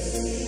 Oh.